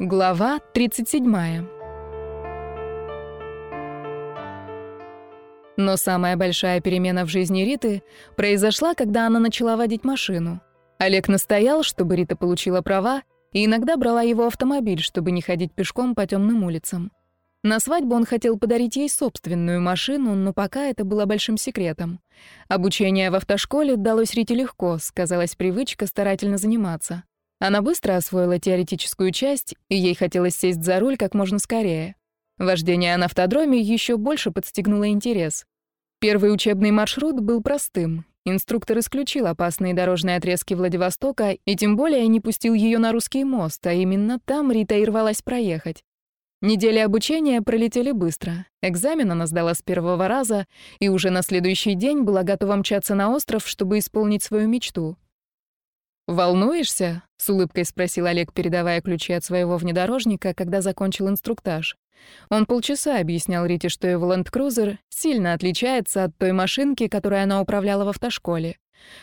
Глава 37. Но самая большая перемена в жизни Риты произошла, когда она начала водить машину. Олег настоял, чтобы Рита получила права, и иногда брала его автомобиль, чтобы не ходить пешком по темным улицам. На свадьбу он хотел подарить ей собственную машину, но пока это было большим секретом. Обучение в автошколе далось Рите легко, сказалась привычка старательно заниматься. Она быстро освоила теоретическую часть, и ей хотелось сесть за руль как можно скорее. Вождение на автодроме еще больше подстегнуло интерес. Первый учебный маршрут был простым. Инструктор исключил опасные дорожные отрезки Владивостока и тем более не пустил ее на русский мост, а именно там Рита и рвалась проехать. Недели обучения пролетели быстро. Экзамен она сдала с первого раза и уже на следующий день была готова мчаться на остров, чтобы исполнить свою мечту. «Волнуешься?» — с улыбкой спросил Олег, передавая ключи от своего внедорожника, когда закончил инструктаж. Он полчаса объяснял Рите, что его ленд-крузер сильно отличается от той машинки, которой она управляла в автошколе.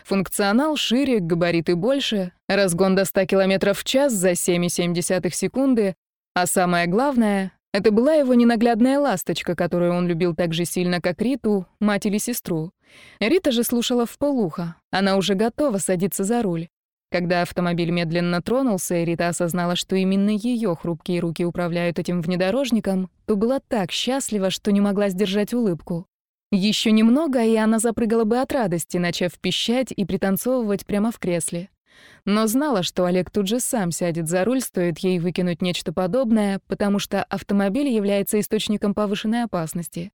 Функционал шире, габариты больше, разгон до 100 км в час за 7,7 секунды, а самое главное — это была его ненаглядная ласточка, которую он любил так же сильно, как Риту, мать или сестру. Рита же слушала в полухо. Она уже готова садиться за руль. Когда автомобиль медленно тронулся, и Рита осознала, что именно ее хрупкие руки управляют этим внедорожником, то была так счастлива, что не могла сдержать улыбку. Еще немного, и она запрыгала бы от радости, начав пищать и пританцовывать прямо в кресле. Но знала, что Олег тут же сам сядет за руль, стоит ей выкинуть нечто подобное, потому что автомобиль является источником повышенной опасности.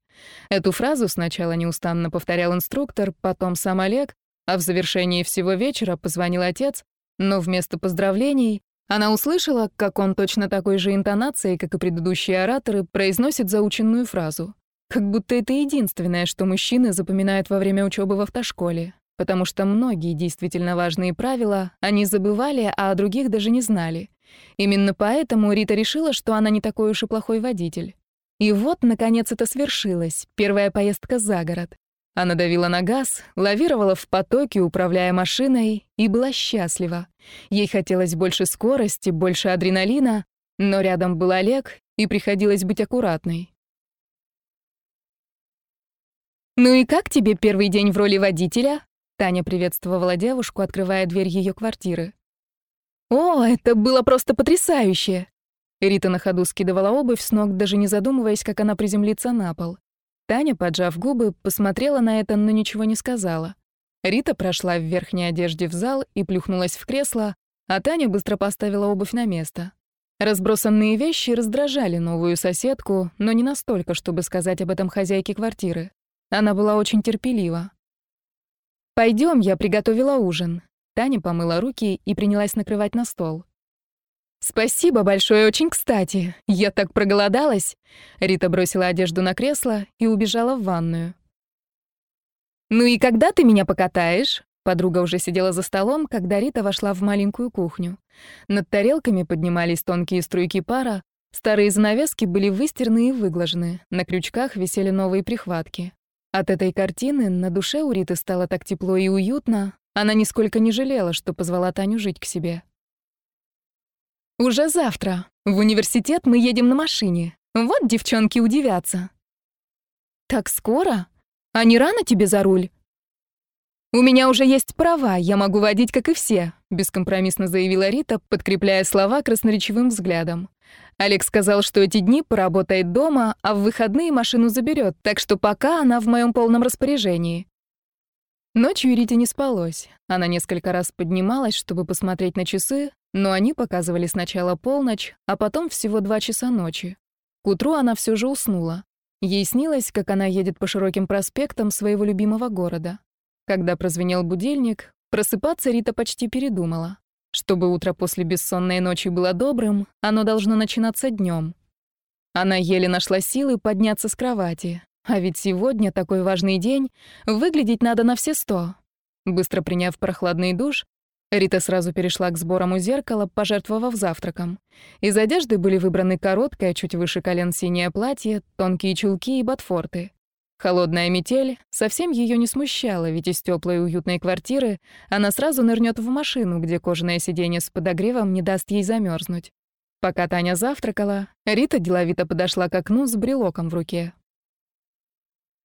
Эту фразу сначала неустанно повторял инструктор, потом сам Олег, а в завершении всего вечера позвонил отец, но вместо поздравлений она услышала, как он точно такой же интонацией, как и предыдущие ораторы, произносит заученную фразу. Как будто это единственное, что мужчины запоминают во время учебы в автошколе, потому что многие действительно важные правила они забывали, а о других даже не знали. Именно поэтому Рита решила, что она не такой уж и плохой водитель. И вот, наконец, это свершилось. Первая поездка за город. Она давила на газ, лавировала в потоке, управляя машиной, и была счастлива. Ей хотелось больше скорости, больше адреналина, но рядом был Олег, и приходилось быть аккуратной. «Ну и как тебе первый день в роли водителя?» Таня приветствовала девушку, открывая дверь ее квартиры. «О, это было просто потрясающе!» Рита на ходу скидывала обувь с ног, даже не задумываясь, как она приземлится на пол. Таня, поджав губы, посмотрела на это, но ничего не сказала. Рита прошла в верхней одежде в зал и плюхнулась в кресло, а Таня быстро поставила обувь на место. Разбросанные вещи раздражали новую соседку, но не настолько, чтобы сказать об этом хозяйке квартиры. Она была очень терпелива. Пойдем, я приготовила ужин». Таня помыла руки и принялась накрывать на стол. «Спасибо большое, очень кстати. Я так проголодалась». Рита бросила одежду на кресло и убежала в ванную. «Ну и когда ты меня покатаешь?» Подруга уже сидела за столом, когда Рита вошла в маленькую кухню. Над тарелками поднимались тонкие струйки пара, старые занавески были выстирены и выглажены, на крючках висели новые прихватки. От этой картины на душе у Риты стало так тепло и уютно, она нисколько не жалела, что позвала Таню жить к себе. «Уже завтра. В университет мы едем на машине. Вот девчонки удивятся». «Так скоро? А не рано тебе за руль?» «У меня уже есть права, я могу водить, как и все», — бескомпромиссно заявила Рита, подкрепляя слова красноречивым взглядом. Олег сказал, что эти дни поработает дома, а в выходные машину заберет, так что пока она в моем полном распоряжении. Ночью Рите не спалось. Она несколько раз поднималась, чтобы посмотреть на часы, но они показывали сначала полночь, а потом всего два часа ночи. К утру она все же уснула. Ей снилось, как она едет по широким проспектам своего любимого города. Когда прозвенел будильник, просыпаться Рита почти передумала. Чтобы утро после бессонной ночи было добрым, оно должно начинаться днем. Она еле нашла силы подняться с кровати. А ведь сегодня такой важный день, выглядеть надо на все сто. Быстро приняв прохладный душ, Рита сразу перешла к сборам у зеркала, пожертвовав завтраком. Из одежды были выбраны короткое, чуть выше колен синее платье, тонкие чулки и ботфорты. Холодная метель совсем ее не смущала, ведь из теплой уютной квартиры она сразу нырнет в машину, где кожаное сиденье с подогревом не даст ей замерзнуть. Пока Таня завтракала, Рита деловито подошла к окну с брелоком в руке.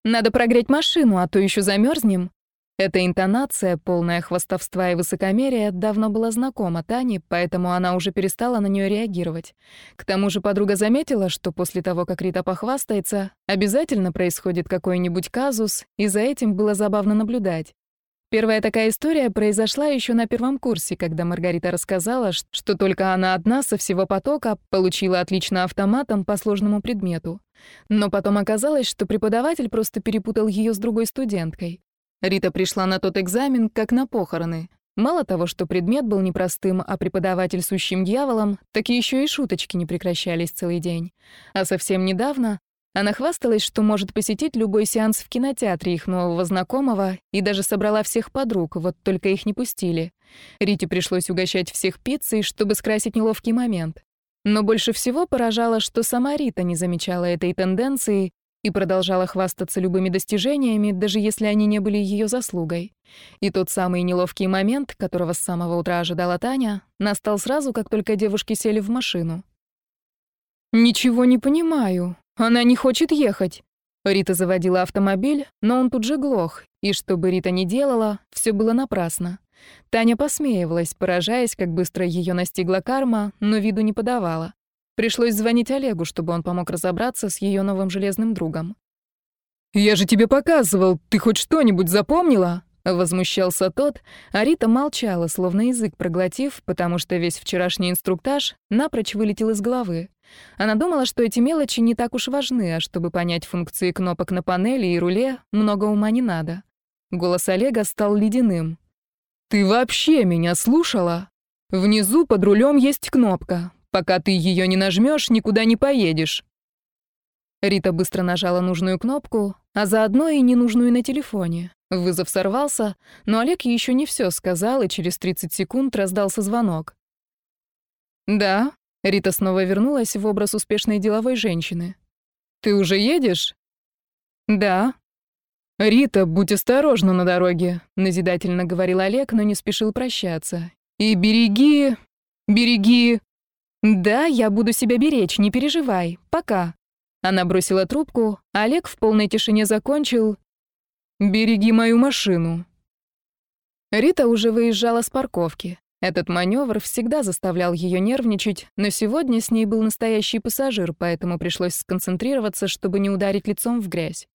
«Надо прогреть машину, а то еще замерзнем. Эта интонация, полная хвастовства и высокомерия, давно была знакома Тане, поэтому она уже перестала на нее реагировать. К тому же подруга заметила, что после того, как Рита похвастается, обязательно происходит какой-нибудь казус, и за этим было забавно наблюдать. Первая такая история произошла еще на первом курсе, когда Маргарита рассказала, что только она одна со всего потока получила отлично автоматом по сложному предмету. Но потом оказалось, что преподаватель просто перепутал ее с другой студенткой. Рита пришла на тот экзамен, как на похороны. Мало того, что предмет был непростым, а преподаватель сущим дьяволом, так еще и шуточки не прекращались целый день. А совсем недавно она хвасталась, что может посетить любой сеанс в кинотеатре их нового знакомого и даже собрала всех подруг, вот только их не пустили. Рите пришлось угощать всех пиццей, чтобы скрасить неловкий момент. Но больше всего поражало, что сама Рита не замечала этой тенденции и продолжала хвастаться любыми достижениями, даже если они не были ее заслугой. И тот самый неловкий момент, которого с самого утра ожидала Таня, настал сразу, как только девушки сели в машину. «Ничего не понимаю. Она не хочет ехать». Рита заводила автомобиль, но он тут же глох, и что бы Рита ни делала, все было напрасно. Таня посмеивалась, поражаясь, как быстро ее настигла карма, но виду не подавала. Пришлось звонить Олегу, чтобы он помог разобраться с ее новым железным другом. «Я же тебе показывал, ты хоть что-нибудь запомнила?» Возмущался тот, а Рита молчала, словно язык проглотив, потому что весь вчерашний инструктаж напрочь вылетел из головы. Она думала, что эти мелочи не так уж важны, а чтобы понять функции кнопок на панели и руле, много ума не надо. Голос Олега стал ледяным. «Ты вообще меня слушала? Внизу под рулем есть кнопка. Пока ты ее не нажмешь, никуда не поедешь». Рита быстро нажала нужную кнопку, а заодно и ненужную на телефоне. Вызов сорвался, но Олег еще не все сказал, и через 30 секунд раздался звонок. «Да», — Рита снова вернулась в образ успешной деловой женщины. «Ты уже едешь?» «Да». «Рита, будь осторожна на дороге», — назидательно говорил Олег, но не спешил прощаться. «И береги... береги...» «Да, я буду себя беречь, не переживай. Пока». Она бросила трубку, Олег в полной тишине закончил «Береги мою машину». Рита уже выезжала с парковки. Этот маневр всегда заставлял ее нервничать, но сегодня с ней был настоящий пассажир, поэтому пришлось сконцентрироваться, чтобы не ударить лицом в грязь.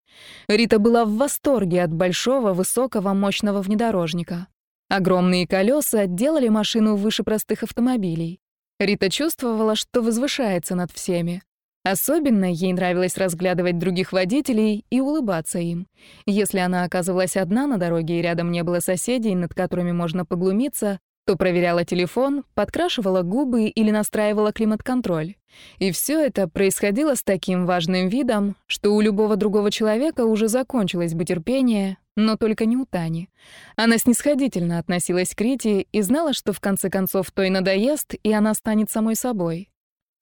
Рита была в восторге от большого, высокого, мощного внедорожника. Огромные колеса делали машину выше простых автомобилей. Рита чувствовала, что возвышается над всеми. Особенно ей нравилось разглядывать других водителей и улыбаться им. Если она оказывалась одна на дороге и рядом не было соседей, над которыми можно поглумиться, то проверяла телефон, подкрашивала губы или настраивала климат-контроль. И все это происходило с таким важным видом, что у любого другого человека уже закончилось бы терпение, но только не у Тани. Она снисходительно относилась к Рите и знала, что в конце концов той надоест, и она станет самой собой.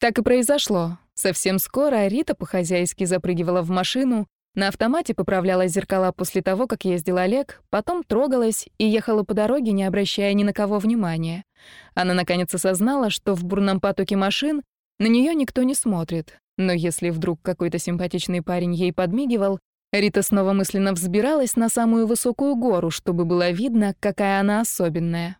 Так и произошло. Совсем скоро Рита по-хозяйски запрыгивала в машину, на автомате поправляла зеркала после того, как ездил Олег, потом трогалась и ехала по дороге, не обращая ни на кого внимания. Она наконец осознала, что в бурном потоке машин на нее никто не смотрит. Но если вдруг какой-то симпатичный парень ей подмигивал, Рита снова мысленно взбиралась на самую высокую гору, чтобы было видно, какая она особенная.